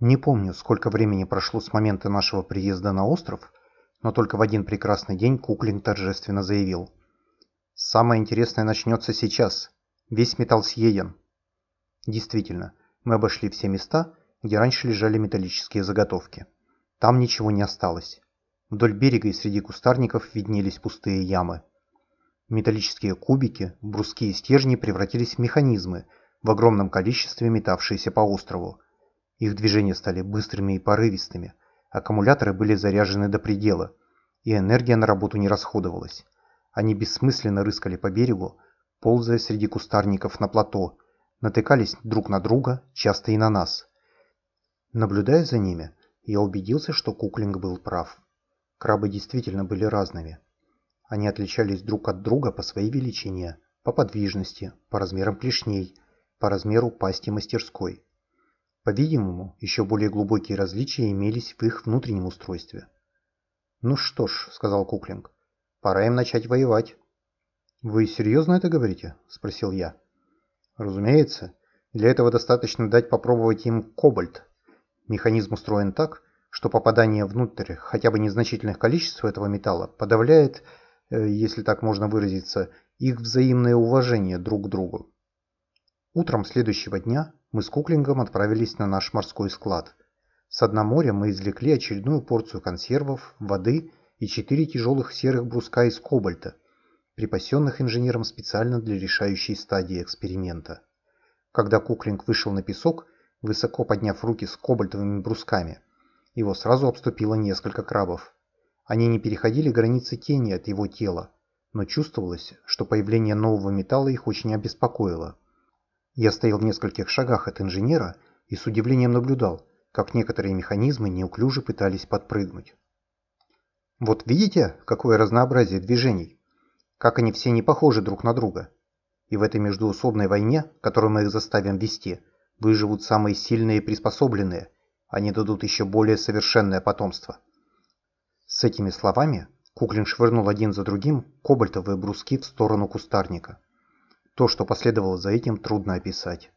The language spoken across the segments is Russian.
Не помню, сколько времени прошло с момента нашего приезда на остров, но только в один прекрасный день Куклин торжественно заявил. «Самое интересное начнется сейчас. Весь металл съеден». Действительно, мы обошли все места, где раньше лежали металлические заготовки. Там ничего не осталось. Вдоль берега и среди кустарников виднелись пустые ямы. Металлические кубики, бруски и стержни превратились в механизмы, в огромном количестве метавшиеся по острову. Их движения стали быстрыми и порывистыми, аккумуляторы были заряжены до предела, и энергия на работу не расходовалась. Они бессмысленно рыскали по берегу, ползая среди кустарников на плато, натыкались друг на друга, часто и на нас. Наблюдая за ними, я убедился, что Куклинг был прав. Крабы действительно были разными. Они отличались друг от друга по своей величине, по подвижности, по размерам клешней, по размеру пасти мастерской. По-видимому, еще более глубокие различия имелись в их внутреннем устройстве. «Ну что ж», — сказал Куклинг, — «пора им начать воевать». «Вы серьезно это говорите?» — спросил я. «Разумеется. Для этого достаточно дать попробовать им кобальт. Механизм устроен так, что попадание внутрь хотя бы незначительных количеств этого металла подавляет Э, если так можно выразиться, их взаимное уважение друг к другу. Утром следующего дня мы с Куклингом отправились на наш морской склад. С дна моря мы извлекли очередную порцию консервов, воды и четыре тяжелых серых бруска из кобальта, припасенных инженером специально для решающей стадии эксперимента. Когда Куклинг вышел на песок, высоко подняв руки с кобальтовыми брусками, его сразу обступило несколько крабов. Они не переходили границы тени от его тела, но чувствовалось, что появление нового металла их очень обеспокоило. Я стоял в нескольких шагах от инженера и с удивлением наблюдал, как некоторые механизмы неуклюже пытались подпрыгнуть. Вот видите, какое разнообразие движений? Как они все не похожи друг на друга. И в этой междуусобной войне, которую мы их заставим вести, выживут самые сильные и приспособленные, они дадут еще более совершенное потомство. С этими словами Куклин швырнул один за другим кобальтовые бруски в сторону кустарника. То, что последовало за этим, трудно описать.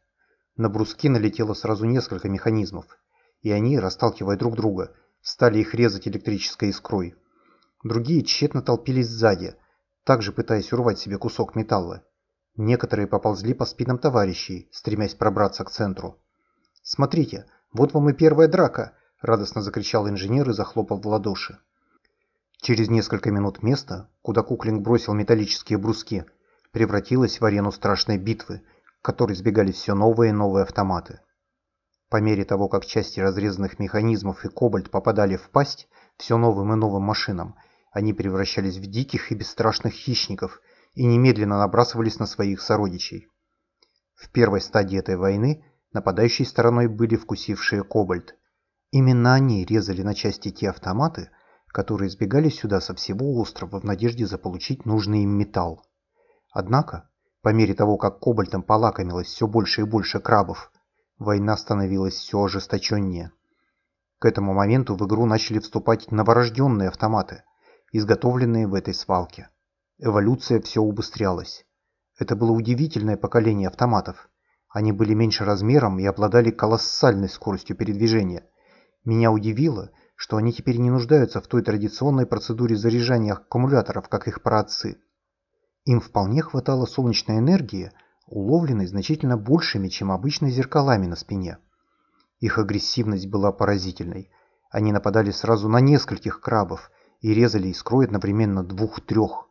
На бруски налетело сразу несколько механизмов, и они, расталкивая друг друга, стали их резать электрической искрой. Другие тщетно толпились сзади, также пытаясь урвать себе кусок металла. Некоторые поползли по спинам товарищей, стремясь пробраться к центру. «Смотрите, вот вам и первая драка!» – радостно закричал инженер и захлопал в ладоши. Через несколько минут место, куда Куклинг бросил металлические бруски, превратилось в арену страшной битвы, к которой сбегались все новые и новые автоматы. По мере того, как части разрезанных механизмов и кобальт попадали в пасть все новым и новым машинам, они превращались в диких и бесстрашных хищников и немедленно набрасывались на своих сородичей. В первой стадии этой войны нападающей стороной были вкусившие кобальт. Именно они резали на части те автоматы, которые сбегали сюда со всего острова в надежде заполучить нужный им металл. Однако, по мере того, как кобальтом полакомилось все больше и больше крабов, война становилась все ожесточеннее. К этому моменту в игру начали вступать новорожденные автоматы, изготовленные в этой свалке. Эволюция все убыстрялась. Это было удивительное поколение автоматов. Они были меньше размером и обладали колоссальной скоростью передвижения. Меня удивило, что они теперь не нуждаются в той традиционной процедуре заряжания аккумуляторов, как их праотцы. Им вполне хватало солнечной энергии, уловленной значительно большими, чем обычно зеркалами на спине. Их агрессивность была поразительной. Они нападали сразу на нескольких крабов и резали искрой одновременно двух-трех.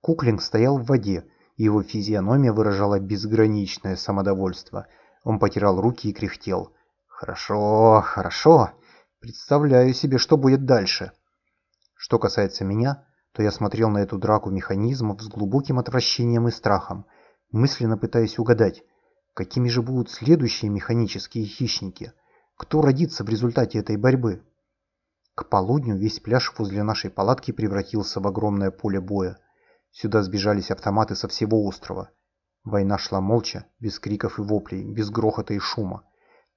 Куклинг стоял в воде, и его физиономия выражала безграничное самодовольство. Он потирал руки и кряхтел. «Хорошо, хорошо. Представляю себе, что будет дальше. Что касается меня, то я смотрел на эту драку механизмов с глубоким отвращением и страхом, мысленно пытаясь угадать, какими же будут следующие механические хищники, кто родится в результате этой борьбы. К полудню весь пляж возле нашей палатки превратился в огромное поле боя. Сюда сбежались автоматы со всего острова. Война шла молча, без криков и воплей, без грохота и шума.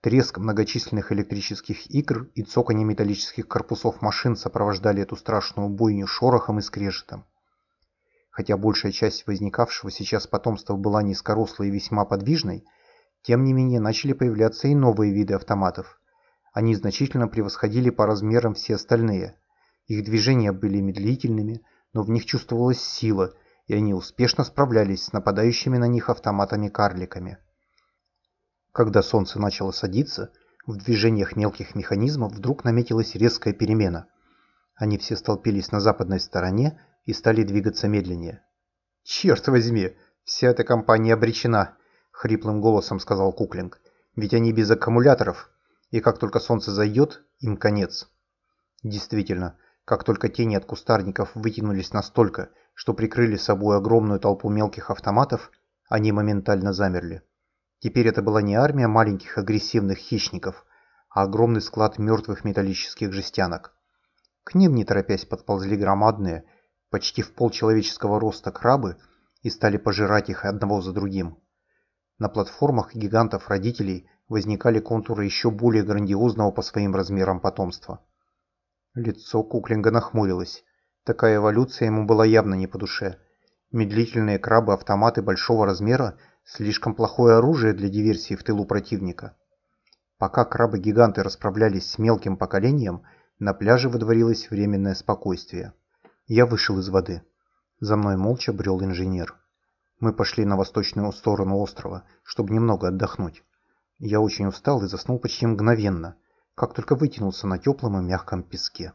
Треск многочисленных электрических игр и цоканье металлических корпусов машин сопровождали эту страшную бойню шорохом и скрежетом. Хотя большая часть возникавшего сейчас потомства была низкорослой и весьма подвижной, тем не менее начали появляться и новые виды автоматов. Они значительно превосходили по размерам все остальные. Их движения были медлительными, но в них чувствовалась сила, и они успешно справлялись с нападающими на них автоматами-карликами. Когда солнце начало садиться, в движениях мелких механизмов вдруг наметилась резкая перемена. Они все столпились на западной стороне и стали двигаться медленнее. «Черт возьми, вся эта компания обречена», — хриплым голосом сказал Куклинг. «Ведь они без аккумуляторов, и как только солнце зайдет, им конец». Действительно, как только тени от кустарников вытянулись настолько, что прикрыли собой огромную толпу мелких автоматов, они моментально замерли. Теперь это была не армия маленьких агрессивных хищников, а огромный склад мертвых металлических жестянок. К ним, не торопясь, подползли громадные, почти в полчеловеческого роста крабы и стали пожирать их одного за другим. На платформах гигантов-родителей возникали контуры еще более грандиозного по своим размерам потомства. Лицо Куклинга нахмурилось. Такая эволюция ему была явно не по душе. Медлительные крабы-автоматы большого размера – слишком плохое оружие для диверсии в тылу противника. Пока крабы-гиганты расправлялись с мелким поколением, на пляже выдворилось временное спокойствие. Я вышел из воды. За мной молча брел инженер. Мы пошли на восточную сторону острова, чтобы немного отдохнуть. Я очень устал и заснул почти мгновенно, как только вытянулся на теплом и мягком песке.